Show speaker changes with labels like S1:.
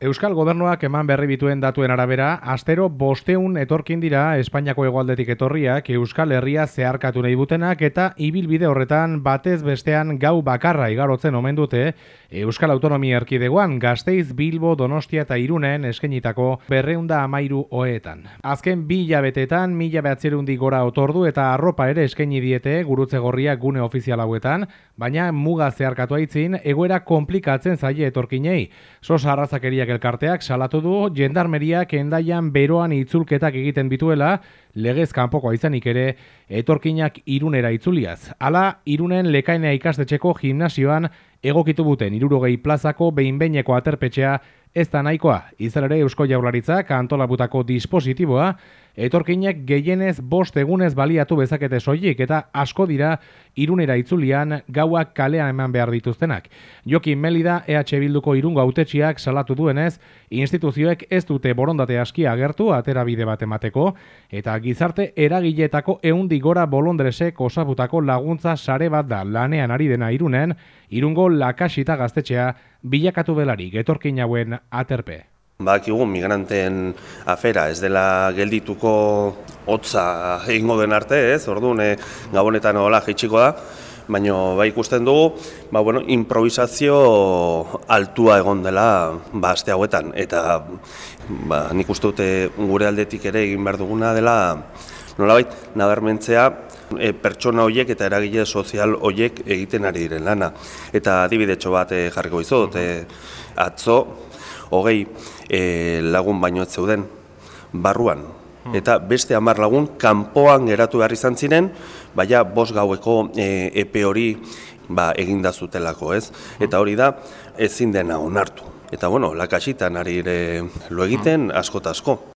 S1: Euskal Gobernuak eman berri bituen datuen arabera, astero bosteun etorkin dira Espainiako hegoaldetik etorriak Euskal Herria zeharkatu nahi butenak eta ibilbide horretan batez bestean gau bakarra igarotzen omen dute Euskal Autonomia Erkidegoan Gasteiz, Bilbo, Donostia eta Irunen eskenitako berreunda amairu hoetan. Azken bi jabetetan, mila behatzerundi gora otordu eta arropa ere eskeni diete gurutze gorriak gune ofizial hauetan, baina muga zeharkatu aitzin, egoera komplikatzen zaie etorkinei. Sosa arrazakeriak elkarteak salatu du jendarmeriak endaian beroan itzulketak egiten bituela, legez kanpoko izanik ere etorkinak irunera itzuliaz. Hala, irunen lekainea ikastetxeko gimnasioan egokitu buten irurogei plazako behinbeineko aterpetxea ez da nahikoa. Izan Eusko Jaurlaritzak antolabutako dispositiboa etorkinek gehienez bost egunez baliatu bezakete soilik eta asko dira irunera itzulian gauak kalean eman behar dituztenak. Jokin Melida EH Bilduko irungo autetxiak salatu duenez, instituzioek ez dute borondate askia agertu atera bide bat emateko, eta gizarte eragiletako eundi gora bolondresek osabutako laguntza sare bat da lanean ari dena irunen, irungo lakasita gaztetxea bilakatu belarik etorkin hauen aterpe.
S2: Badakigu migranteen afera ez dela geldituko hotza egingo den arte, ez? Orduan eh, gabonetan hola jaitsiko da, baina bai ikusten dugu, ba bueno, improvisazio altua egon dela ba aste hauetan eta ba nik uste dute gure aldetik ere egin behar duguna dela nolabait nabarmentzea e, pertsona hoiek eta eragile sozial hoiek egiten ari diren lana. Eta adibidetxo bat e, jarriko izot, e, atzo hogei e, lagun baino ez zeuden barruan. Hmm. Eta beste hamar lagun kanpoan geratu behar izan ziren, baina bos gaueko e, epe hori ba, eginda zutelako, ez? Hmm. Eta hori da ezin dena onartu. Eta bueno, lakasitan ari ere lo egiten asko asko.